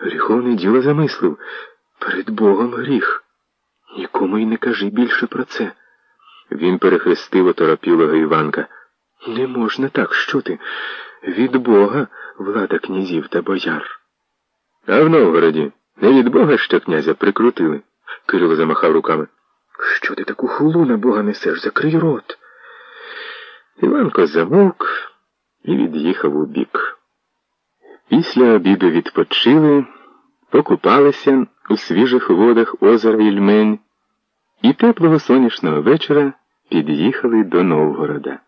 Гріховне діло замислив. Перед Богом гріх. Нікому й не кажи більше про це. Він перехрестив оторопілого Іванка. Не можна так, що ти? Від Бога влада князів та бояр. А в Новгороді не від Бога ще князя прикрутили. Кирило замахав руками. Що ти таку хулу на Бога несеш? Закрий рот. Іванко замовк і від'їхав у бік. Після обіду відпочили, покупалися у свіжих водах озера Ільмень і теплого сонячного вечора під'їхали до Новгорода.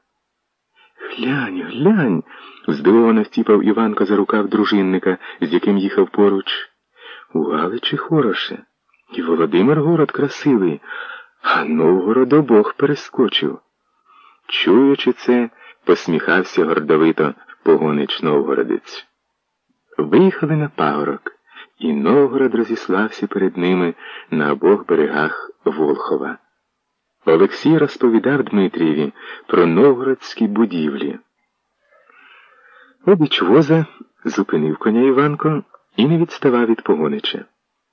Глянь, глянь, здивовано втіпав Іванко за рукав дружинника, з яким їхав поруч. У Галичі хороше. І Володимир город красивий, а Новгород обох перескочив. Чуючи це, посміхався гордовито погонич Новгородець. Виїхали на пагорок, і Новгород розіслався перед ними на обох берегах Волхова. Олексій розповідав Дмитрієві про новгородські будівлі. Обіч воза зупинив коня Іванко і не відставав від погонича.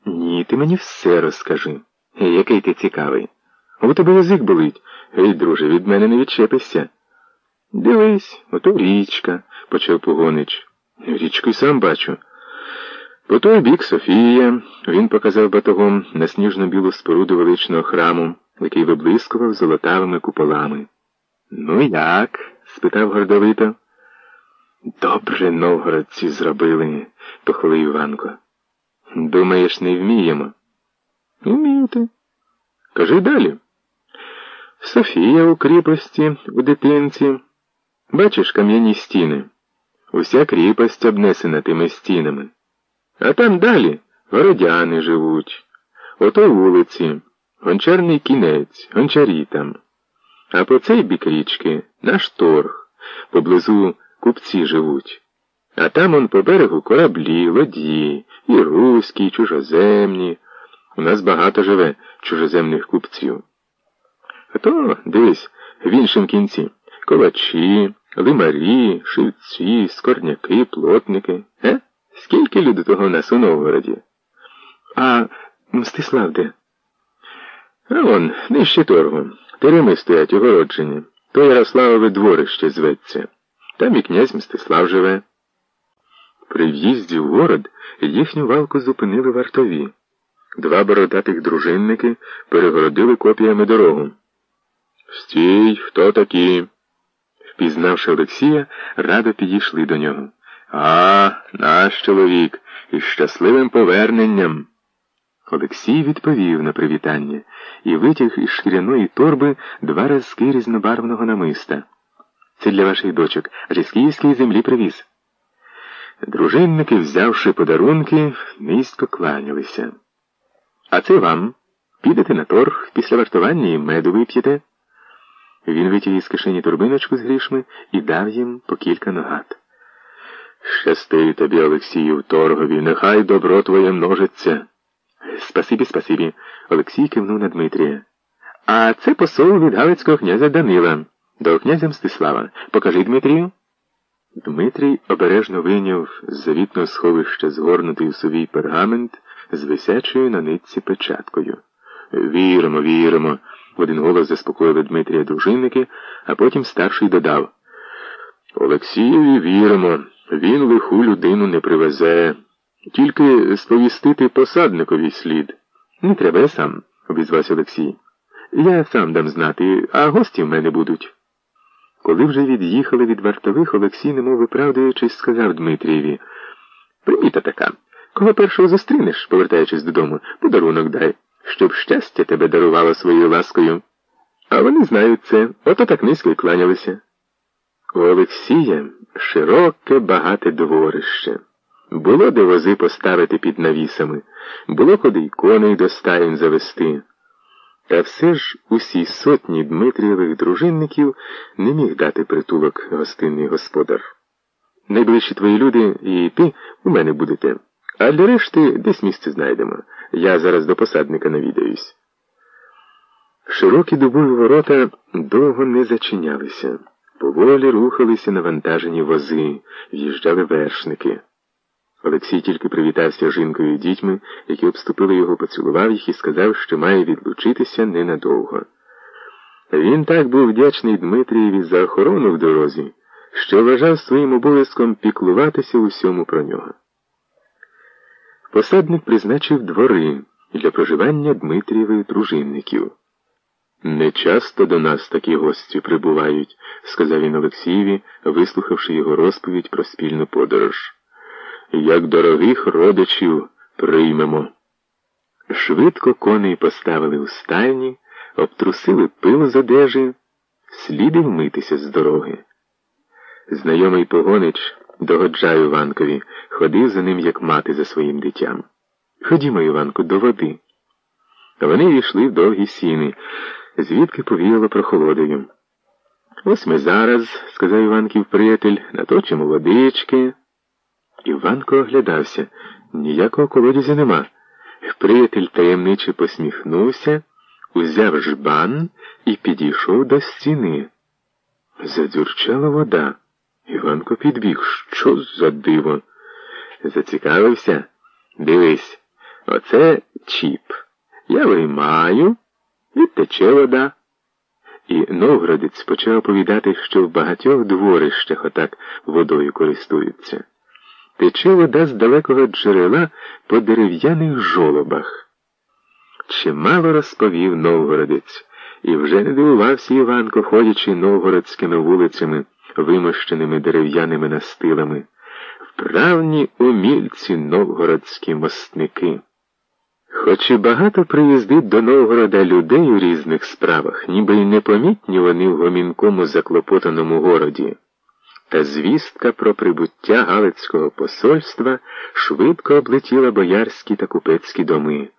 Ні, ти мені все розкажи. Який ти цікавий. У тебе язик болить. Гей, друже, від мене не відчепишся. Дивись, ото річка, почав погонич. Річку сам бачу. По той бік Софія, він показав батогом на сніжно білу споруду величного храму, який виблискував золотавими куполами. Ну як? спитав гордовито. Добре новгородці зробили, похвалив Іванко. Думаєш, не вміємо? Вмієте. Кажи далі. Софія у кріпості, у дитинці. Бачиш кам'яні стіни. Уся кріпость обнесена тими стінами. А там далі городяни живуть. Ото вулиці, гончарний кінець, гончарі там. А по цей бік річки наш торг, поблизу купці живуть. А там он по берегу кораблі, ладьї, і руські, і чужоземні. У нас багато живе чужоземних купців. А то, дивись, в іншому кінці ковачі, лимарі, шивці, скорняки, плотники. Е? Скільки люди того в нас у Новгороді? А Мстислав де? А он, нижче торгу. Тереми стоять огороджені. То Ярославове дворище зветься. Там і князь Мстислав живе. При в'їзді в город їхню валку зупинили вартові. Два бородатих дружинники перегородили копіями дорогу. Стій, хто такі? Впізнавши Олексія, радо підійшли до нього. А, наш чоловік, із щасливим поверненням. Олексій відповів на привітання і витяг із шкіряної торби два разки різнобарвного намиста. Це для ваших дочок, з київської землі привіз. Дружинники, взявши подарунки, низько кланялися. А це вам. Підете на торг після вартування і меду вип'єте. Він витяг із кишені турбиночку з грішми і дав їм по кілька ногат. Щасти тобі, Олексію, торгові, нехай добро твоє множиться. Спасибі, спасибі. Олексій кивнув на Дмитрія. А це посол від Галицького князя Данила до князя Мстислава. Покажи Дмитрію. Дмитрій обережно вийняв з завітного сховища згорнутий у совій пергамент з висячою на нитці печаткою. Віримо, віримо, в один голос заспокоїли Дмитрія дружинники, а потім старший додав. Олексієві віримо, він лиху людину не привезе. Тільки сповістити посадникові слід. Не треба я сам, обізвався Олексій. Я сам дам знати, а гості в мене будуть. Коли вже від'їхали від вартових, Олексій, немов виправдуючись, сказав Дмитрієві Приміта така. Кого першого зустрінеш, повертаючись додому, подарунок дай, щоб щастя тебе дарувало своєю ласкою. А вони знають це, ото так низько й кланялися. У Олексія широке, багате дворище. Було де вози поставити під навісами, було куди й коней до стаєн завести. Та все ж усі сотні Дмитрієвих дружинників не міг дати притулок гостинний господар. Найближчі твої люди і ти у мене будете, а для решти десь місце знайдемо. Я зараз до посадника навідаюсь. Широкі дубові ворота довго не зачинялися. Поволі рухалися навантажені вози, в'їжджали вершники. Олексій тільки привітався жінкою і дітьми, які обступили його, поцілував їх і сказав, що має відлучитися ненадовго. Він так був вдячний Дмитрієві за охорону в дорозі, що вважав своїм обов'язком піклуватися усьому про нього. Посадник призначив двори для проживання Дмитрієвих дружинників. Не часто до нас такі гості прибувають, сказав він Олексієві, вислухавши його розповідь про спільну подорож. Як дорогих родичів приймемо. Швидко коней поставили у стайні, обтрусили пило з одежі, слід вмитися з дороги. Знайомий погонич, догоджав Іванкові, ходив за ним, як мати за своїм дитям. Ходімо, Іванку, до води. Вони війшли в довгі сіни, звідки повіяло прохолодою. Ось ми зараз, сказав Іванків приятель, наточимо водички. Іванко оглядався. Ніякого колодязя нема. Приятель таємниче посміхнувся, узяв жбан і підійшов до стіни. Задюрчала вода. Іванко підбіг. Що за диво? Зацікавився. Дивись, оце чіп. Я виймаю, і тече вода. І Новгородець почав оповідати, що в багатьох дворищах отак водою користуються. Тече вода з далекого джерела по дерев'яних жолобах. Чимало розповів Новгородець, і вже не дивувався Іванко, ходячи новгородськими вулицями, вимощеними дерев'яними настилами, вправні умільці новгородські мостники. Хоч і багато приїздить до Новгорода людей у різних справах, ніби й непомітні вони в гомінкому заклопотаному городі. Та звістка про прибуття Галицького посольства швидко облетіла боярські та купецькі доми.